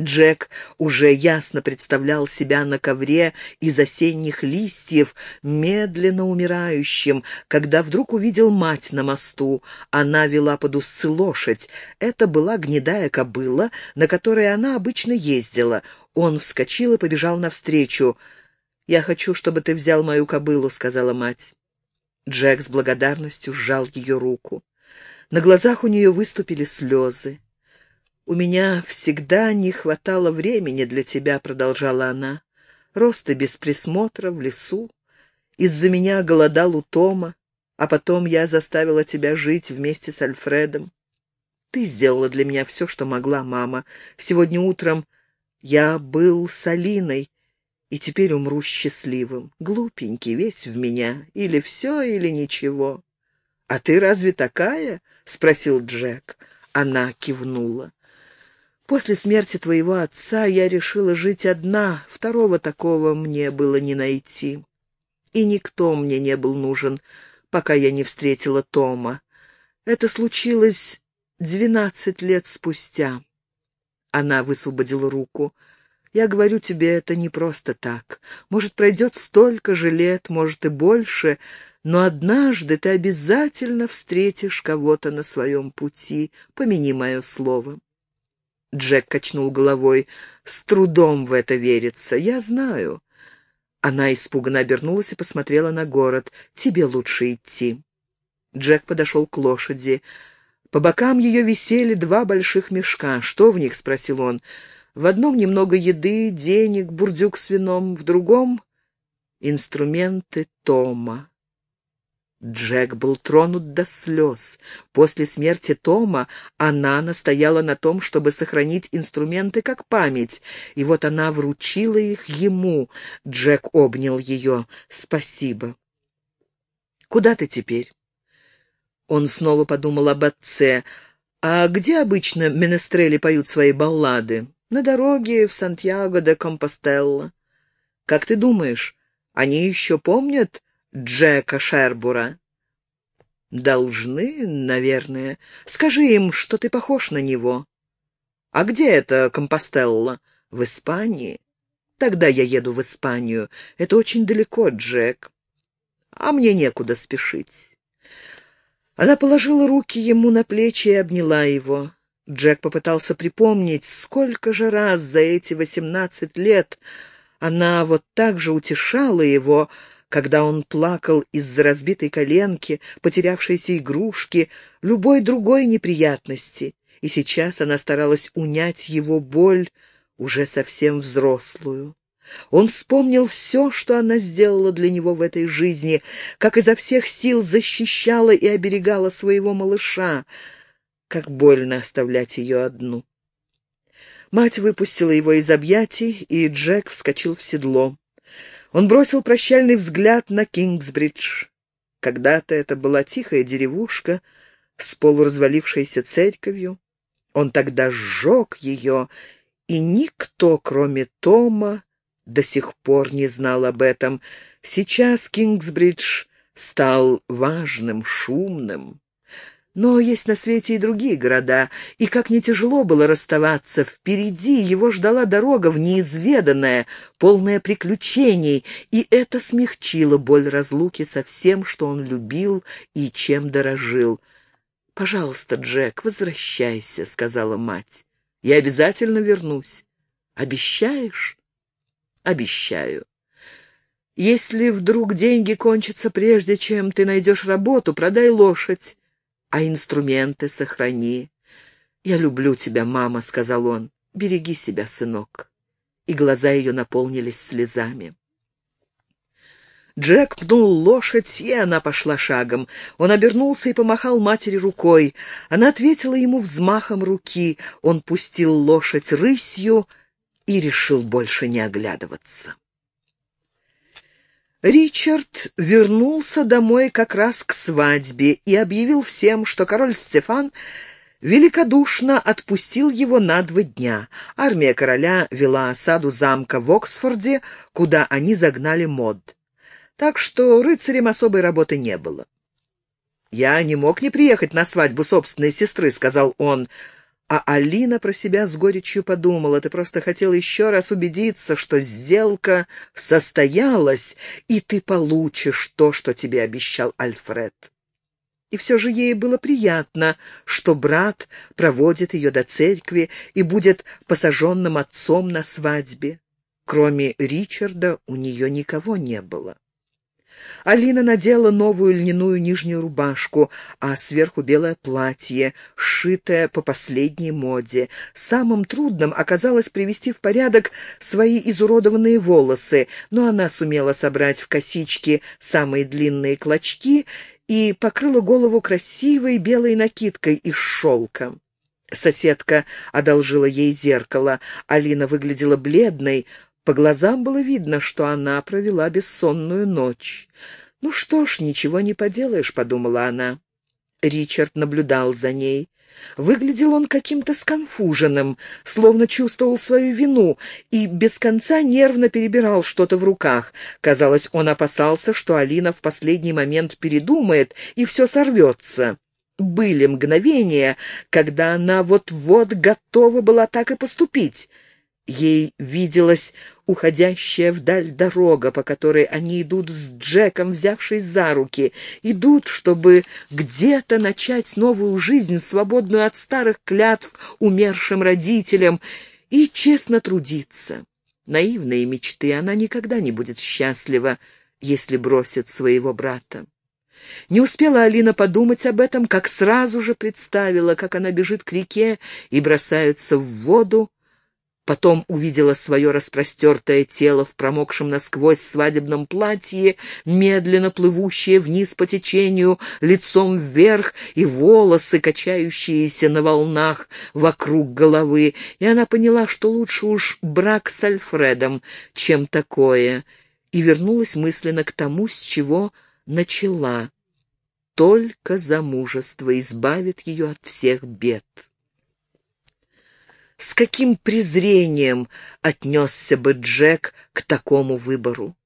Джек уже ясно представлял себя на ковре из осенних листьев, медленно умирающим, когда вдруг увидел мать на мосту. Она вела под узцы лошадь. Это была гнедая кобыла, на которой она обычно ездила. Он вскочил и побежал навстречу. «Я хочу, чтобы ты взял мою кобылу», — сказала мать. Джек с благодарностью сжал ее руку. На глазах у нее выступили слезы. «У меня всегда не хватало времени для тебя», — продолжала она. «Рос ты без присмотра в лесу. Из-за меня голодал у Тома, а потом я заставила тебя жить вместе с Альфредом. Ты сделала для меня все, что могла, мама. Сегодня утром я был с Алиной, и теперь умру счастливым. Глупенький весь в меня. Или все, или ничего. — А ты разве такая? — спросил Джек. Она кивнула. После смерти твоего отца я решила жить одна, второго такого мне было не найти. И никто мне не был нужен, пока я не встретила Тома. Это случилось двенадцать лет спустя. Она высвободила руку. Я говорю тебе это не просто так. Может, пройдет столько же лет, может и больше, но однажды ты обязательно встретишь кого-то на своем пути, помяни мое слово. Джек качнул головой. «С трудом в это верится. Я знаю». Она испуганно обернулась и посмотрела на город. «Тебе лучше идти». Джек подошел к лошади. По бокам ее висели два больших мешка. «Что в них?» — спросил он. «В одном немного еды, денег, бурдюк с вином, в другом — инструменты Тома». Джек был тронут до слез. После смерти Тома она настояла на том, чтобы сохранить инструменты как память, и вот она вручила их ему. Джек обнял ее. «Спасибо». «Куда ты теперь?» Он снова подумал об отце. «А где обычно менестрели поют свои баллады?» «На дороге в Сантьяго де Компостелло». «Как ты думаешь, они еще помнят Джека Шербура. «Должны, наверное. Скажи им, что ты похож на него». «А где это Компостелло?» «В Испании». «Тогда я еду в Испанию. Это очень далеко, Джек. А мне некуда спешить». Она положила руки ему на плечи и обняла его. Джек попытался припомнить, сколько же раз за эти восемнадцать лет она вот так же утешала его, когда он плакал из-за разбитой коленки, потерявшейся игрушки, любой другой неприятности. И сейчас она старалась унять его боль, уже совсем взрослую. Он вспомнил все, что она сделала для него в этой жизни, как изо всех сил защищала и оберегала своего малыша. Как больно оставлять ее одну. Мать выпустила его из объятий, и Джек вскочил в седло. Он бросил прощальный взгляд на Кингсбридж. Когда-то это была тихая деревушка с полуразвалившейся церковью. Он тогда сжег ее, и никто, кроме Тома, до сих пор не знал об этом. Сейчас Кингсбридж стал важным, шумным. Но есть на свете и другие города, и как не тяжело было расставаться, впереди его ждала дорога в неизведанное, полная приключений, и это смягчило боль разлуки со всем, что он любил и чем дорожил. «Пожалуйста, Джек, возвращайся», — сказала мать. «Я обязательно вернусь. Обещаешь?» «Обещаю». «Если вдруг деньги кончатся прежде, чем ты найдешь работу, продай лошадь а инструменты сохрани. «Я люблю тебя, мама», — сказал он. «Береги себя, сынок». И глаза ее наполнились слезами. Джек пнул лошадь, и она пошла шагом. Он обернулся и помахал матери рукой. Она ответила ему взмахом руки. Он пустил лошадь рысью и решил больше не оглядываться. Ричард вернулся домой как раз к свадьбе и объявил всем, что король Стефан великодушно отпустил его на два дня. Армия короля вела осаду замка в Оксфорде, куда они загнали мод. Так что рыцарям особой работы не было. «Я не мог не приехать на свадьбу собственной сестры», — сказал он. А Алина про себя с горечью подумала, ты просто хотел еще раз убедиться, что сделка состоялась, и ты получишь то, что тебе обещал Альфред. И все же ей было приятно, что брат проводит ее до церкви и будет посаженным отцом на свадьбе. Кроме Ричарда у нее никого не было. Алина надела новую льняную нижнюю рубашку, а сверху белое платье, сшитое по последней моде. Самым трудным оказалось привести в порядок свои изуродованные волосы, но она сумела собрать в косички самые длинные клочки и покрыла голову красивой белой накидкой из шелка. Соседка одолжила ей зеркало. Алина выглядела бледной, по глазам было видно, что она провела бессонную ночь. «Ну что ж, ничего не поделаешь», — подумала она. Ричард наблюдал за ней. Выглядел он каким-то сконфуженным, словно чувствовал свою вину, и без конца нервно перебирал что-то в руках. Казалось, он опасался, что Алина в последний момент передумает, и все сорвется. Были мгновения, когда она вот-вот готова была так и поступить. Ей виделась уходящая вдаль дорога, по которой они идут с Джеком, взявшись за руки. Идут, чтобы где-то начать новую жизнь, свободную от старых клятв умершим родителям, и честно трудиться. Наивные мечты, она никогда не будет счастлива, если бросит своего брата. Не успела Алина подумать об этом, как сразу же представила, как она бежит к реке и бросается в воду, Потом увидела свое распростертое тело в промокшем насквозь свадебном платье, медленно плывущее вниз по течению, лицом вверх, и волосы, качающиеся на волнах вокруг головы. И она поняла, что лучше уж брак с Альфредом, чем такое, и вернулась мысленно к тому, с чего начала. Только замужество избавит ее от всех бед. С каким презрением отнесся бы Джек к такому выбору?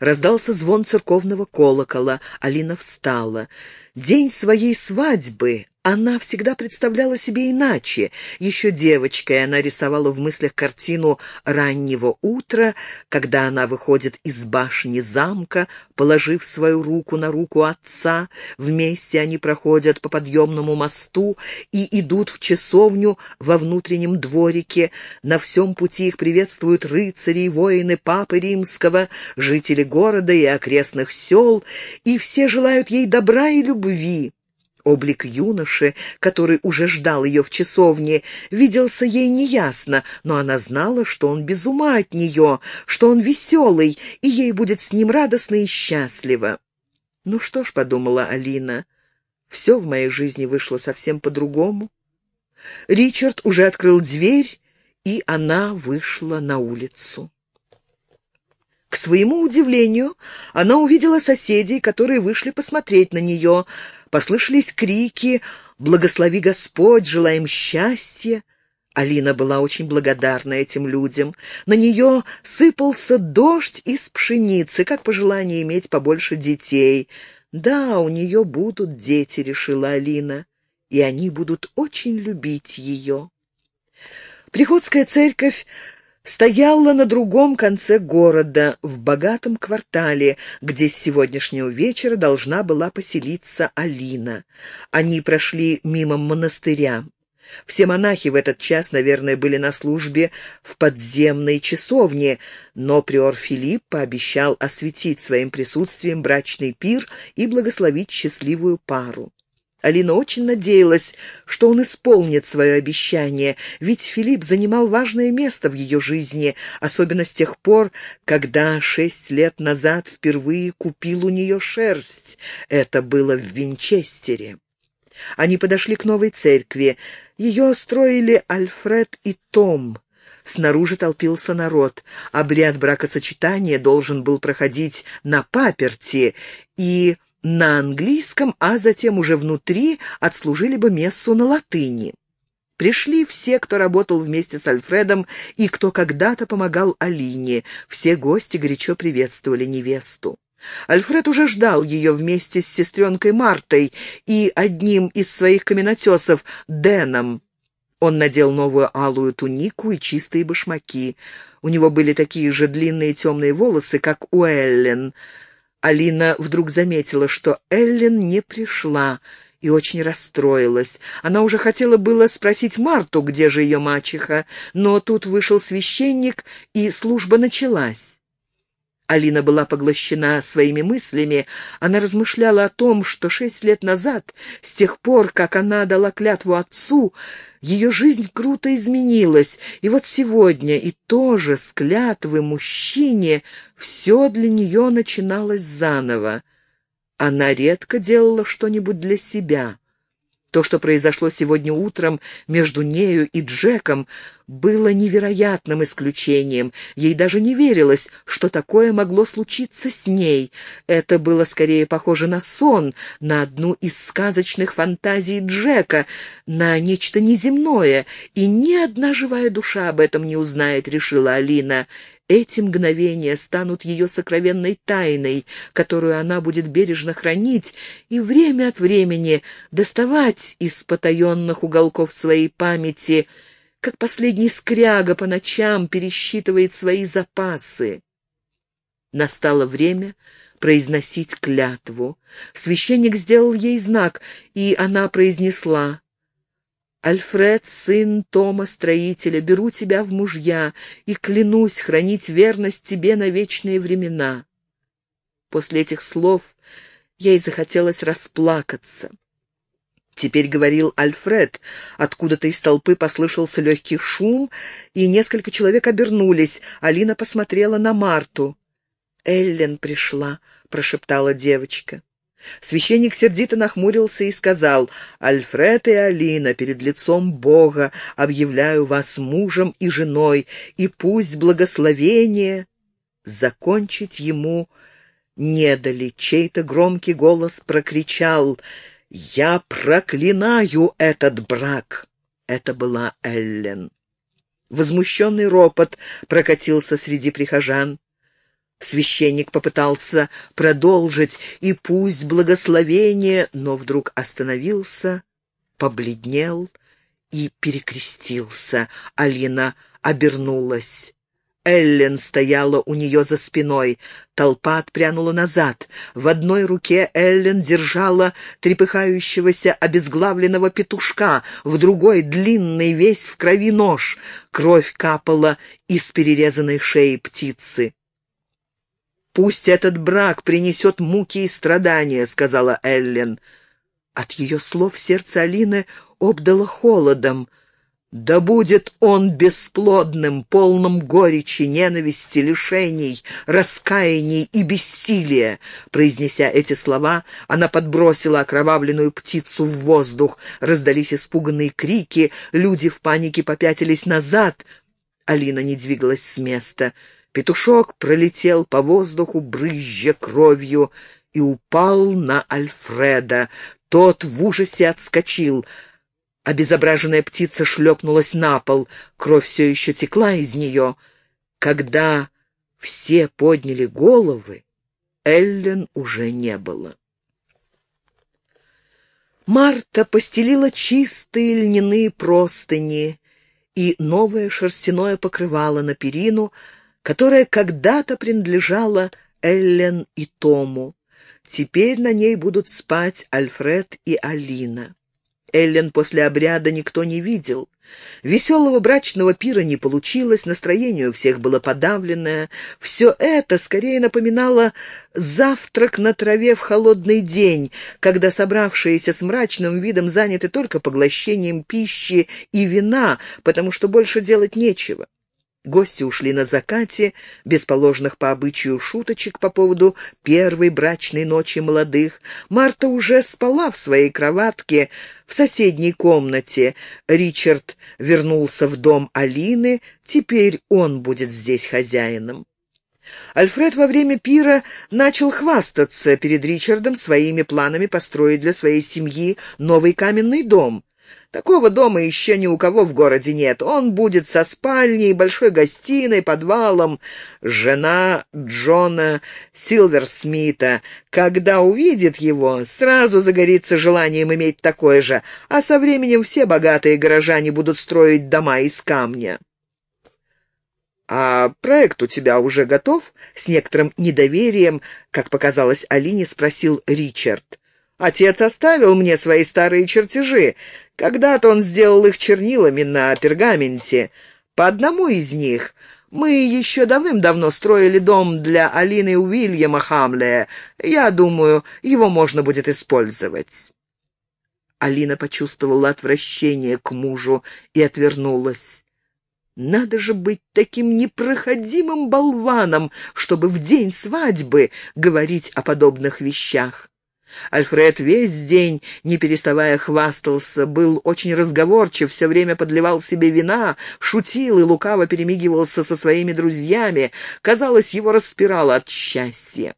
Раздался звон церковного колокола. Алина встала. День своей свадьбы она всегда представляла себе иначе. Еще девочкой она рисовала в мыслях картину раннего утра, когда она выходит из башни замка, положив свою руку на руку отца. Вместе они проходят по подъемному мосту и идут в часовню во внутреннем дворике. На всем пути их приветствуют рыцари и воины Папы Римского, жители города и окрестных сел, и все желают ей добра и любви. Облик юноши, который уже ждал ее в часовне, виделся ей неясно, но она знала, что он без ума от нее, что он веселый, и ей будет с ним радостно и счастливо. «Ну что ж», — подумала Алина, — «все в моей жизни вышло совсем по-другому». Ричард уже открыл дверь, и она вышла на улицу. К своему удивлению, она увидела соседей, которые вышли посмотреть на нее. Послышались крики «Благослови Господь! Желаем счастья!» Алина была очень благодарна этим людям. На нее сыпался дождь из пшеницы, как пожелание иметь побольше детей. «Да, у нее будут дети», — решила Алина, — «и они будут очень любить ее». Приходская церковь стояла на другом конце города, в богатом квартале, где с сегодняшнего вечера должна была поселиться Алина. Они прошли мимо монастыря. Все монахи в этот час, наверное, были на службе в подземной часовне, но приор Филипп пообещал осветить своим присутствием брачный пир и благословить счастливую пару. Алина очень надеялась, что он исполнит свое обещание, ведь Филипп занимал важное место в ее жизни, особенно с тех пор, когда шесть лет назад впервые купил у нее шерсть. Это было в Винчестере. Они подошли к новой церкви. Ее строили Альфред и Том. Снаружи толпился народ. Обряд бракосочетания должен был проходить на паперти, и на английском, а затем уже внутри отслужили бы мессу на латыни. Пришли все, кто работал вместе с Альфредом и кто когда-то помогал Алине. Все гости горячо приветствовали невесту. Альфред уже ждал ее вместе с сестренкой Мартой и одним из своих каменотесов, Дэном. Он надел новую алую тунику и чистые башмаки. У него были такие же длинные темные волосы, как у Эллен. Алина вдруг заметила, что Эллен не пришла, и очень расстроилась. Она уже хотела было спросить Марту, где же ее мачеха, но тут вышел священник, и служба началась. Алина была поглощена своими мыслями. Она размышляла о том, что шесть лет назад, с тех пор, как она дала клятву отцу, ее жизнь круто изменилась. И вот сегодня, и тоже с клятвы мужчине, все для нее начиналось заново. Она редко делала что-нибудь для себя. То, что произошло сегодня утром между нею и Джеком, было невероятным исключением. Ей даже не верилось, что такое могло случиться с ней. Это было скорее похоже на сон, на одну из сказочных фантазий Джека, на нечто неземное, и ни одна живая душа об этом не узнает, решила Алина. Эти мгновения станут ее сокровенной тайной, которую она будет бережно хранить и время от времени доставать из потаенных уголков своей памяти, как последний скряга по ночам пересчитывает свои запасы. Настало время произносить клятву. Священник сделал ей знак, и она произнесла Альфред, сын Тома, строителя, беру тебя в мужья и клянусь хранить верность тебе на вечные времена. После этих слов ей захотелось расплакаться. Теперь говорил Альфред. Откуда-то из толпы послышался легкий шум, и несколько человек обернулись. Алина посмотрела на Марту. «Эллен пришла», — прошептала девочка. Священник сердито нахмурился и сказал, «Альфред и Алина, перед лицом Бога объявляю вас мужем и женой, и пусть благословение...» Закончить ему не дали. Чей-то громкий голос прокричал, «Я проклинаю этот брак!» Это была Эллен. Возмущенный ропот прокатился среди прихожан. Священник попытался продолжить, и пусть благословение, но вдруг остановился, побледнел и перекрестился. Алина обернулась. Эллен стояла у нее за спиной. Толпа отпрянула назад. В одной руке Эллен держала трепыхающегося обезглавленного петушка, в другой — длинный, весь в крови нож. Кровь капала из перерезанной шеи птицы. «Пусть этот брак принесет муки и страдания», — сказала Эллен. От ее слов сердце Алины обдало холодом. «Да будет он бесплодным, полным горечи, ненависти, лишений, раскаяний и бессилия!» Произнеся эти слова, она подбросила окровавленную птицу в воздух. Раздались испуганные крики, люди в панике попятились назад. Алина не двигалась с места. Петушок пролетел по воздуху, брызжа кровью, и упал на Альфреда. Тот в ужасе отскочил. Обезображенная птица шлепнулась на пол. Кровь все еще текла из нее. Когда все подняли головы, Эллен уже не было. Марта постелила чистые льняные простыни и новое шерстяное покрывало на перину, которая когда-то принадлежала Эллен и Тому. Теперь на ней будут спать Альфред и Алина. Эллен после обряда никто не видел. Веселого брачного пира не получилось, настроение у всех было подавленное. Все это скорее напоминало завтрак на траве в холодный день, когда собравшиеся с мрачным видом заняты только поглощением пищи и вина, потому что больше делать нечего. Гости ушли на закате, без положенных по обычаю шуточек по поводу первой брачной ночи молодых. Марта уже спала в своей кроватке в соседней комнате. Ричард вернулся в дом Алины, теперь он будет здесь хозяином. Альфред во время пира начал хвастаться перед Ричардом своими планами построить для своей семьи новый каменный дом. Такого дома еще ни у кого в городе нет. Он будет со спальней, большой гостиной, подвалом. Жена Джона Силверсмита, когда увидит его, сразу загорится желанием иметь такое же, а со временем все богатые горожане будут строить дома из камня. «А проект у тебя уже готов?» — с некоторым недоверием, как показалось Алине, спросил Ричард. «Отец оставил мне свои старые чертежи. Когда-то он сделал их чернилами на пергаменте. По одному из них мы еще давным-давно строили дом для Алины Уильяма Хамлея. Я думаю, его можно будет использовать». Алина почувствовала отвращение к мужу и отвернулась. Надо же быть таким непроходимым болваном, чтобы в день свадьбы говорить о подобных вещах. Альфред весь день, не переставая, хвастался, был очень разговорчив, все время подливал себе вина, шутил и лукаво перемигивался со своими друзьями. Казалось, его распирало от счастья.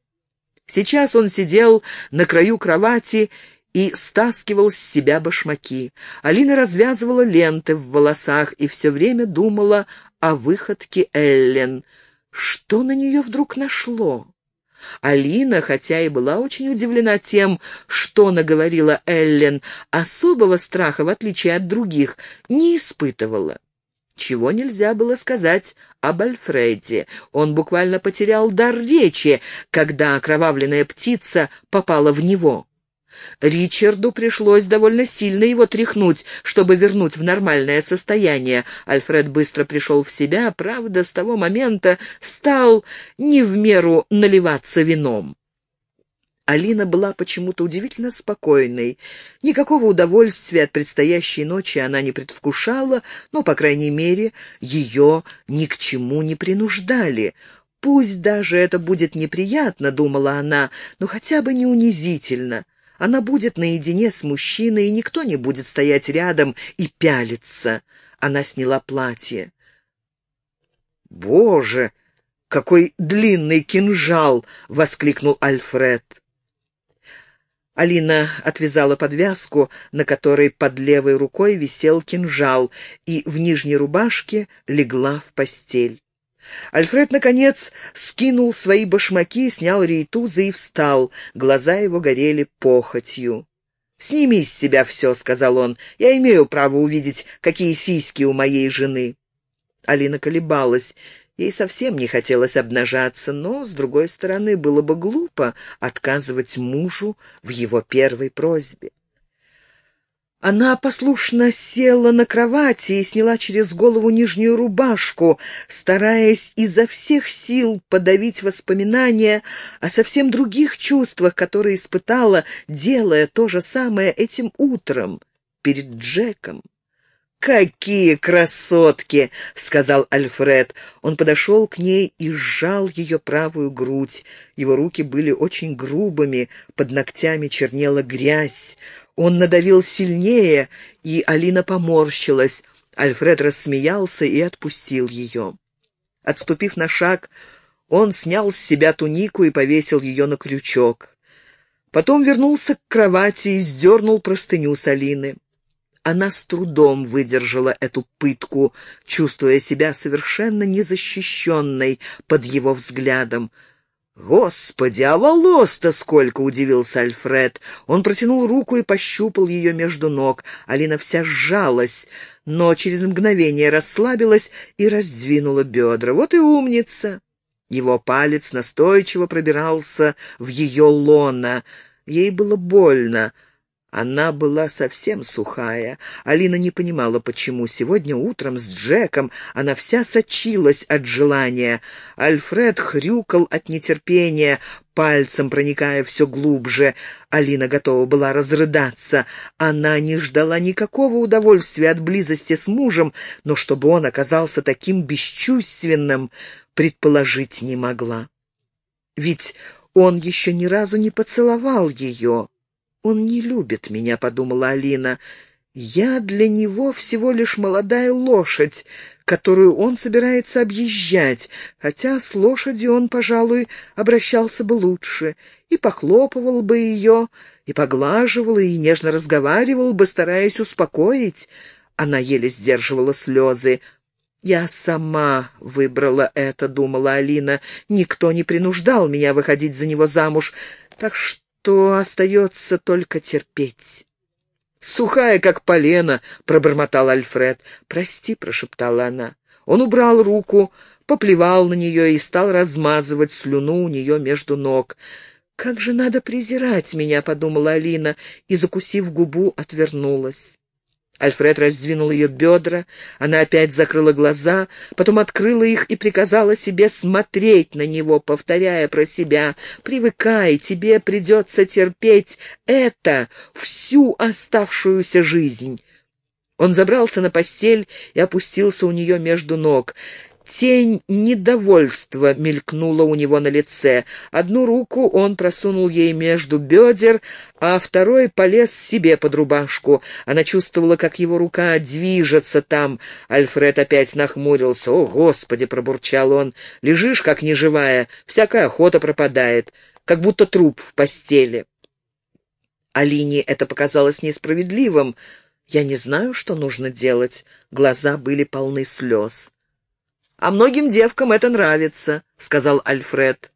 Сейчас он сидел на краю кровати и стаскивал с себя башмаки. Алина развязывала ленты в волосах и все время думала о выходке Эллен. Что на нее вдруг нашло? Алина, хотя и была очень удивлена тем, что наговорила Эллен, особого страха, в отличие от других, не испытывала. Чего нельзя было сказать об Альфреде. Он буквально потерял дар речи, когда окровавленная птица попала в него. Ричарду пришлось довольно сильно его тряхнуть, чтобы вернуть в нормальное состояние. Альфред быстро пришел в себя, правда, с того момента стал не в меру наливаться вином. Алина была почему-то удивительно спокойной. Никакого удовольствия от предстоящей ночи она не предвкушала, но, по крайней мере, ее ни к чему не принуждали. «Пусть даже это будет неприятно», — думала она, — «но хотя бы не унизительно». Она будет наедине с мужчиной, и никто не будет стоять рядом и пялиться. Она сняла платье. «Боже, какой длинный кинжал!» — воскликнул Альфред. Алина отвязала подвязку, на которой под левой рукой висел кинжал, и в нижней рубашке легла в постель. Альфред, наконец, скинул свои башмаки, снял рейтузы и встал. Глаза его горели похотью. «Сними с себя все», — сказал он. «Я имею право увидеть, какие сиськи у моей жены». Алина колебалась. Ей совсем не хотелось обнажаться, но, с другой стороны, было бы глупо отказывать мужу в его первой просьбе. Она послушно села на кровати и сняла через голову нижнюю рубашку, стараясь изо всех сил подавить воспоминания о совсем других чувствах, которые испытала, делая то же самое этим утром перед Джеком. «Какие красотки!» — сказал Альфред. Он подошел к ней и сжал ее правую грудь. Его руки были очень грубыми, под ногтями чернела грязь. Он надавил сильнее, и Алина поморщилась. Альфред рассмеялся и отпустил ее. Отступив на шаг, он снял с себя тунику и повесил ее на крючок. Потом вернулся к кровати и сдернул простыню с Алины. Она с трудом выдержала эту пытку, чувствуя себя совершенно незащищенной под его взглядом. «Господи, а волос-то сколько!» — удивился Альфред. Он протянул руку и пощупал ее между ног. Алина вся сжалась, но через мгновение расслабилась и раздвинула бедра. «Вот и умница!» Его палец настойчиво пробирался в ее лона. Ей было больно. Она была совсем сухая. Алина не понимала, почему. Сегодня утром с Джеком она вся сочилась от желания. Альфред хрюкал от нетерпения, пальцем проникая все глубже. Алина готова была разрыдаться. Она не ждала никакого удовольствия от близости с мужем, но чтобы он оказался таким бесчувственным, предположить не могла. Ведь он еще ни разу не поцеловал ее. «Он не любит меня», — подумала Алина. «Я для него всего лишь молодая лошадь, которую он собирается объезжать, хотя с лошадью он, пожалуй, обращался бы лучше, и похлопывал бы ее, и поглаживал, и нежно разговаривал бы, стараясь успокоить. Она еле сдерживала слезы. «Я сама выбрала это», — думала Алина. «Никто не принуждал меня выходить за него замуж, так что остается только терпеть». «Сухая, как полено», — пробормотал Альфред. «Прости», — прошептала она. Он убрал руку, поплевал на нее и стал размазывать слюну у нее между ног. «Как же надо презирать меня», — подумала Алина, и, закусив губу, отвернулась. Альфред раздвинул ее бедра, она опять закрыла глаза, потом открыла их и приказала себе смотреть на него, повторяя про себя «Привыкай, тебе придется терпеть это всю оставшуюся жизнь». Он забрался на постель и опустился у нее между ног. Тень недовольства мелькнула у него на лице. Одну руку он просунул ей между бедер, а второй полез себе под рубашку. Она чувствовала, как его рука движется там. Альфред опять нахмурился. «О, Господи!» — пробурчал он. «Лежишь, как неживая, всякая охота пропадает, как будто труп в постели». Алине это показалось несправедливым. «Я не знаю, что нужно делать». Глаза были полны слез. «А многим девкам это нравится», — сказал Альфред.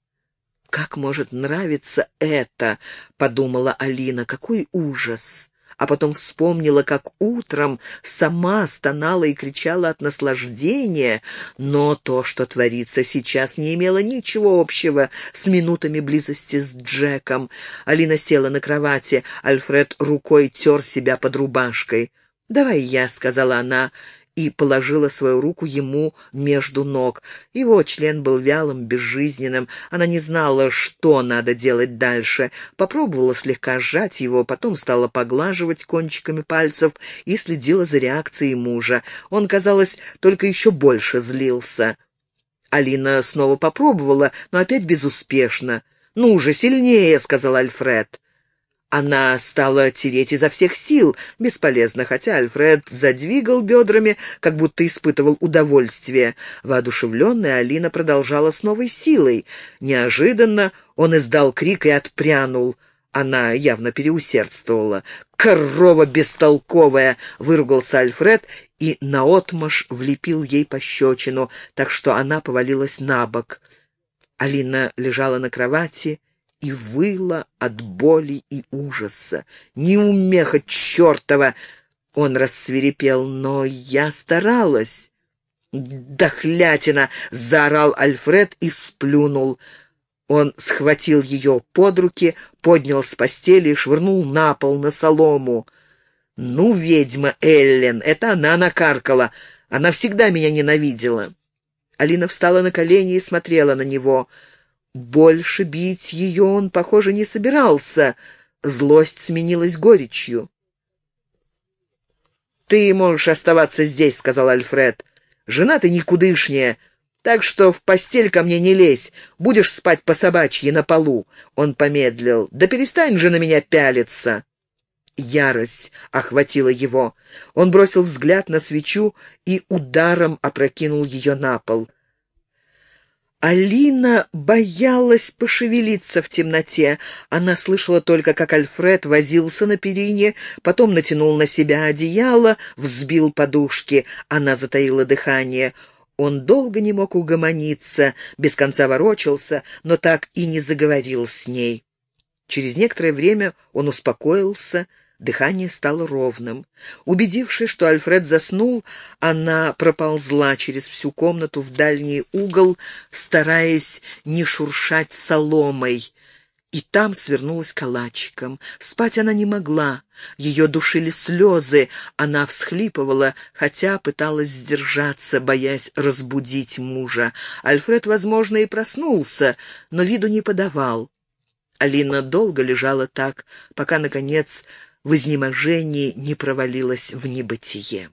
«Как может нравиться это?» — подумала Алина. «Какой ужас!» А потом вспомнила, как утром сама стонала и кричала от наслаждения, но то, что творится сейчас, не имело ничего общего с минутами близости с Джеком. Алина села на кровати, Альфред рукой тер себя под рубашкой. «Давай я», — сказала она, и положила свою руку ему между ног. Его член был вялым, безжизненным. Она не знала, что надо делать дальше. Попробовала слегка сжать его, потом стала поглаживать кончиками пальцев и следила за реакцией мужа. Он, казалось, только еще больше злился. Алина снова попробовала, но опять безуспешно. «Ну же, сильнее!» — сказал Альфред. Она стала тереть изо всех сил, бесполезно, хотя Альфред задвигал бедрами, как будто испытывал удовольствие. Воодушевленная Алина продолжала с новой силой. Неожиданно он издал крик и отпрянул. Она явно переусердствовала. «Корова бестолковая!» — выругался Альфред и наотмашь влепил ей пощечину, так что она повалилась на бок. Алина лежала на кровати и выла от боли и ужаса. «Неумеха чертова!» Он рассверепел, но я старалась. «Дохлятина!» — заорал Альфред и сплюнул. Он схватил ее под руки, поднял с постели и швырнул на пол, на солому. «Ну, ведьма Эллен, это она накаркала. Она всегда меня ненавидела». Алина встала на колени и смотрела на него — больше бить ее он, похоже, не собирался. Злость сменилась горечью. «Ты можешь оставаться здесь», — сказал Альфред. «Жена ты никудышняя, так что в постель ко мне не лезь. Будешь спать по собачьи на полу». Он помедлил. «Да перестань же на меня пялиться». Ярость охватила его. Он бросил взгляд на свечу и ударом опрокинул ее на пол. Алина боялась пошевелиться в темноте. Она слышала только, как Альфред возился на перине, потом натянул на себя одеяло, взбил подушки. Она затаила дыхание. Он долго не мог угомониться, без конца ворочался, но так и не заговорил с ней. Через некоторое время он успокоился, Дыхание стало ровным. Убедившись, что Альфред заснул, она проползла через всю комнату в дальний угол, стараясь не шуршать соломой, и там свернулась калачиком. Спать она не могла. Ее душили слезы. Она всхлипывала, хотя пыталась сдержаться, боясь разбудить мужа. Альфред, возможно, и проснулся, но виду не подавал. Алина долго лежала так, пока, наконец, в изнеможении не провалилась в небытие.